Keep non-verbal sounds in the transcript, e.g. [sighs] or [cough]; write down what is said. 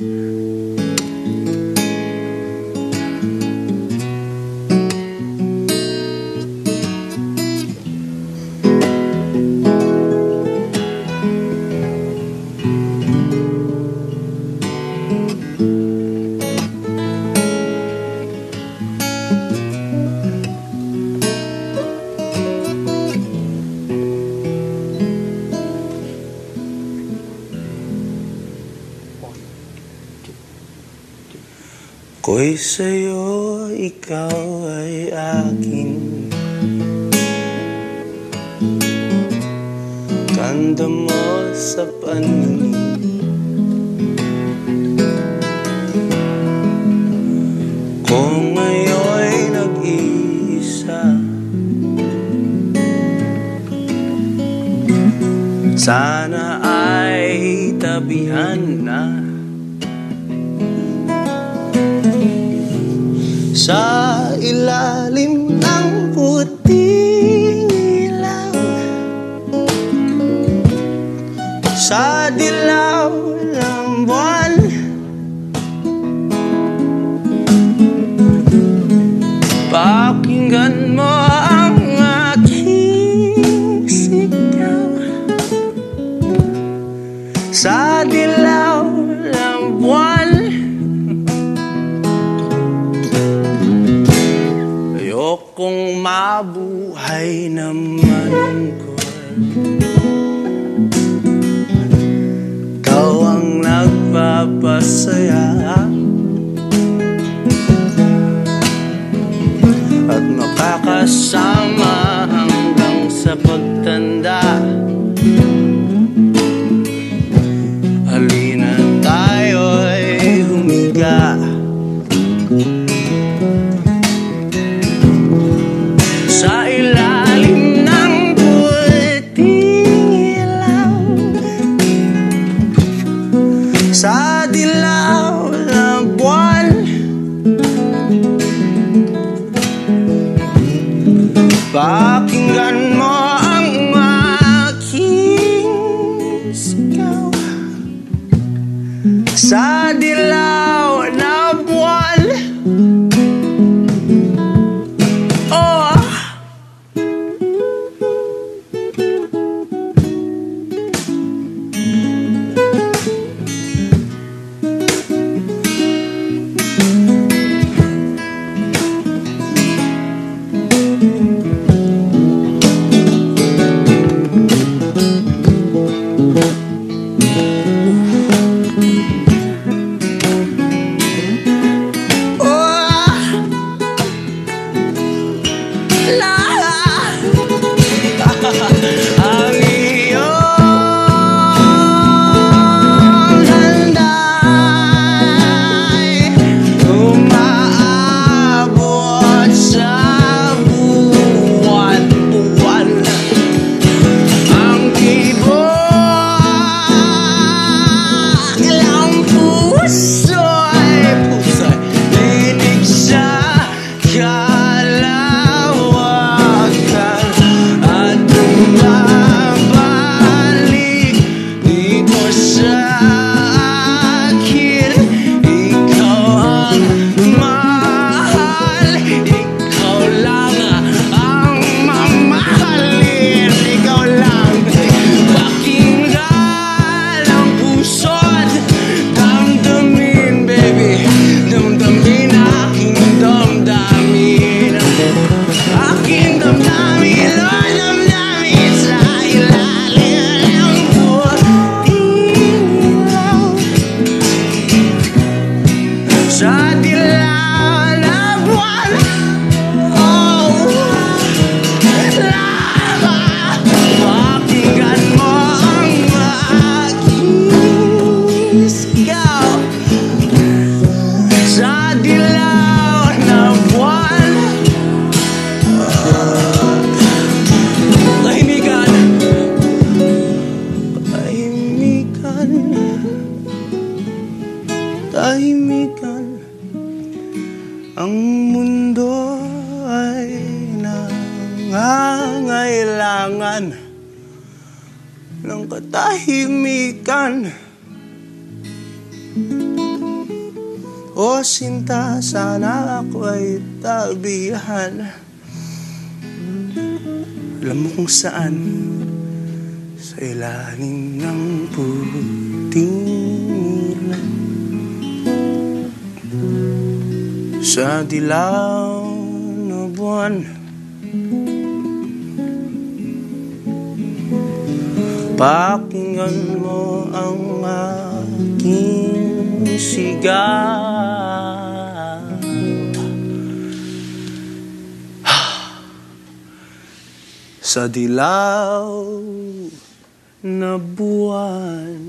Mm-hmm. Ako'y sa'yo, ikaw ay akin. Kanda mo sa paningin. Kung ngayon'y nag-iisa. Sana ay tabihan na Sa ilalim ng puting ilaw. Sa dilaw ng buwan. Pakinggan mo ang aking sigaw. Sa dilaw ng buwan mabuhay naman ko. Ikaw ang nagpapasaya. At makakasama hanggang sa pagtanda. Halina tayo'y humiga. Sa Sa dilaw Ang mundo ay nangangailangan ng katahimikan O sinta, sana ako ay tabihan. Alam mo kung saan Sa ilalim ng puting Sa dilaw na buwan. Pakinggan mo ang aking sigaw [sighs] Sa dilaw na buwan